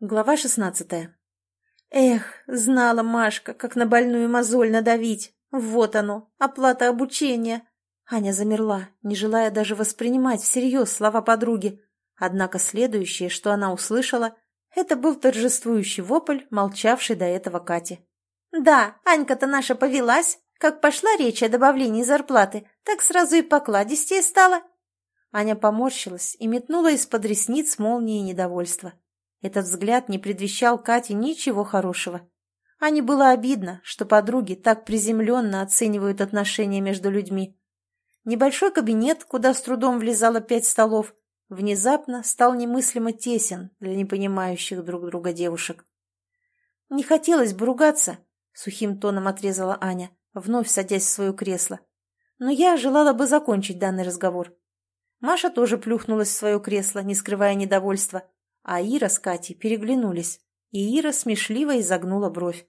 Глава шестнадцатая. Эх, знала Машка, как на больную мозоль надавить. Вот оно, оплата обучения. Аня замерла, не желая даже воспринимать всерьез слова подруги. Однако следующее, что она услышала, это был торжествующий вопль, молчавший до этого Кати. «Да, Анька-то наша повелась. Как пошла речь о добавлении зарплаты, так сразу и покладистее стала». Аня поморщилась и метнула из-под ресниц молнии недовольства. Этот взгляд не предвещал Кате ничего хорошего. Ане было обидно, что подруги так приземленно оценивают отношения между людьми. Небольшой кабинет, куда с трудом влезало пять столов, внезапно стал немыслимо тесен для непонимающих друг друга девушек. «Не хотелось бы ругаться», — сухим тоном отрезала Аня, вновь садясь в свое кресло. «Но я желала бы закончить данный разговор». Маша тоже плюхнулась в свое кресло, не скрывая недовольства, а Ира с Катей переглянулись, и Ира смешливо изогнула бровь.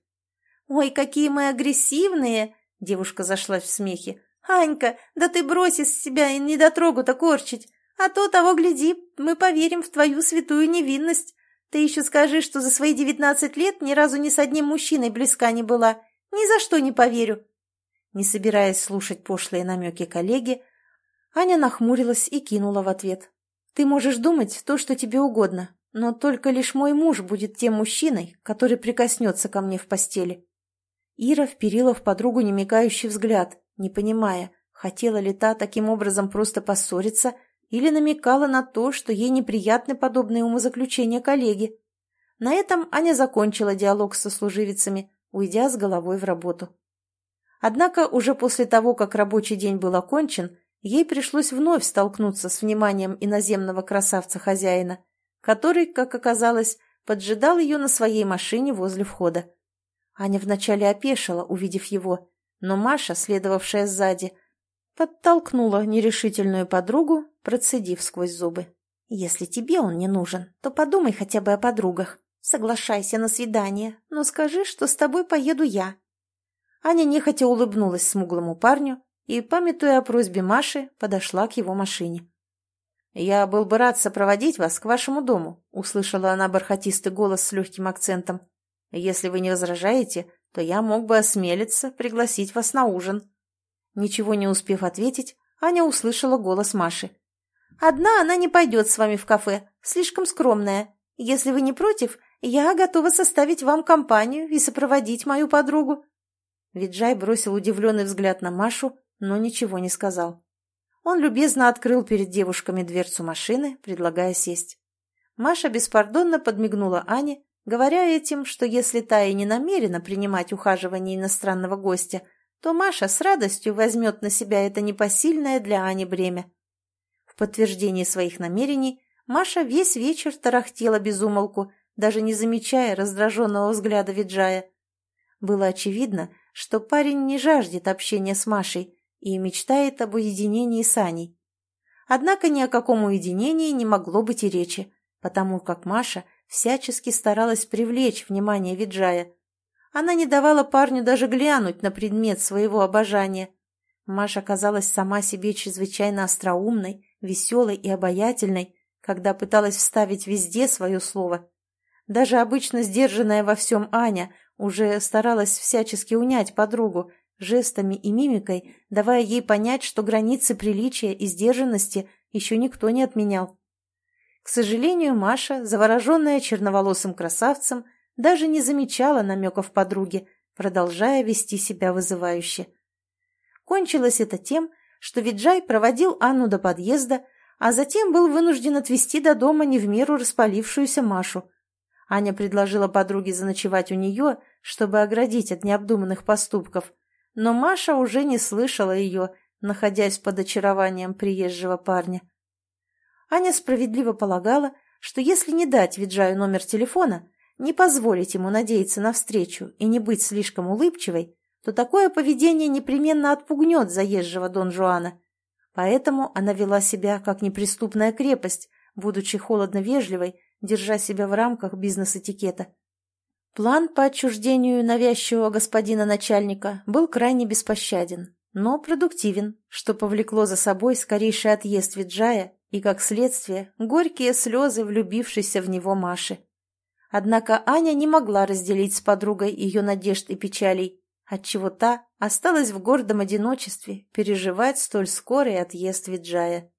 «Ой, какие мы агрессивные!» — девушка зашлась в смехе. «Анька, да ты брось из себя и недотрогу-то корчить, а то, того гляди, мы поверим в твою святую невинность. Ты еще скажи, что за свои девятнадцать лет ни разу ни с одним мужчиной близка не была. Ни за что не поверю». Не собираясь слушать пошлые намеки коллеги, Аня нахмурилась и кинула в ответ. «Ты можешь думать то, что тебе угодно, но только лишь мой муж будет тем мужчиной, который прикоснется ко мне в постели. Ира вперила в подругу немигающий взгляд, не понимая, хотела ли та таким образом просто поссориться или намекала на то, что ей неприятны подобные умозаключения коллеги. На этом Аня закончила диалог со служивицами, уйдя с головой в работу. Однако уже после того, как рабочий день был окончен, ей пришлось вновь столкнуться с вниманием иноземного красавца-хозяина – который, как оказалось, поджидал ее на своей машине возле входа. Аня вначале опешила, увидев его, но Маша, следовавшая сзади, подтолкнула нерешительную подругу, процедив сквозь зубы. «Если тебе он не нужен, то подумай хотя бы о подругах. Соглашайся на свидание, но скажи, что с тобой поеду я». Аня нехотя улыбнулась смуглому парню и, памятуя о просьбе Маши, подошла к его машине. «Я был бы рад сопроводить вас к вашему дому», — услышала она бархатистый голос с легким акцентом. «Если вы не возражаете, то я мог бы осмелиться пригласить вас на ужин». Ничего не успев ответить, Аня услышала голос Маши. «Одна она не пойдет с вами в кафе, слишком скромная. Если вы не против, я готова составить вам компанию и сопроводить мою подругу». Виджай бросил удивленный взгляд на Машу, но ничего не сказал. Он любезно открыл перед девушками дверцу машины, предлагая сесть. Маша беспардонно подмигнула Ане, говоря этим, что если та и не намерена принимать ухаживание иностранного гостя, то Маша с радостью возьмет на себя это непосильное для Ани бремя. В подтверждение своих намерений Маша весь вечер тарахтела без умолку, даже не замечая раздраженного взгляда Виджая. Было очевидно, что парень не жаждет общения с Машей, и мечтает об уединении с Аней. Однако ни о каком уединении не могло быть и речи, потому как Маша всячески старалась привлечь внимание Виджая. Она не давала парню даже глянуть на предмет своего обожания. Маша казалась сама себе чрезвычайно остроумной, веселой и обаятельной, когда пыталась вставить везде свое слово. Даже обычно сдержанная во всем Аня уже старалась всячески унять подругу, жестами и мимикой, давая ей понять, что границы приличия и сдержанности еще никто не отменял. К сожалению, Маша, завороженная черноволосым красавцем, даже не замечала намеков подруги, продолжая вести себя вызывающе. Кончилось это тем, что Виджай проводил Анну до подъезда, а затем был вынужден отвезти до дома не в меру распалившуюся Машу. Аня предложила подруге заночевать у нее, чтобы оградить от необдуманных поступков, но Маша уже не слышала ее, находясь под очарованием приезжего парня. Аня справедливо полагала, что если не дать Виджаю номер телефона, не позволить ему надеяться на встречу и не быть слишком улыбчивой, то такое поведение непременно отпугнет заезжего Дон Жуана. Поэтому она вела себя как неприступная крепость, будучи холодно вежливой, держа себя в рамках бизнес-этикета. План по отчуждению навязчивого господина начальника был крайне беспощаден, но продуктивен, что повлекло за собой скорейший отъезд Виджая и, как следствие, горькие слезы влюбившейся в него Маши. Однако Аня не могла разделить с подругой ее надежд и печалей, отчего та осталась в гордом одиночестве переживать столь скорый отъезд Виджая.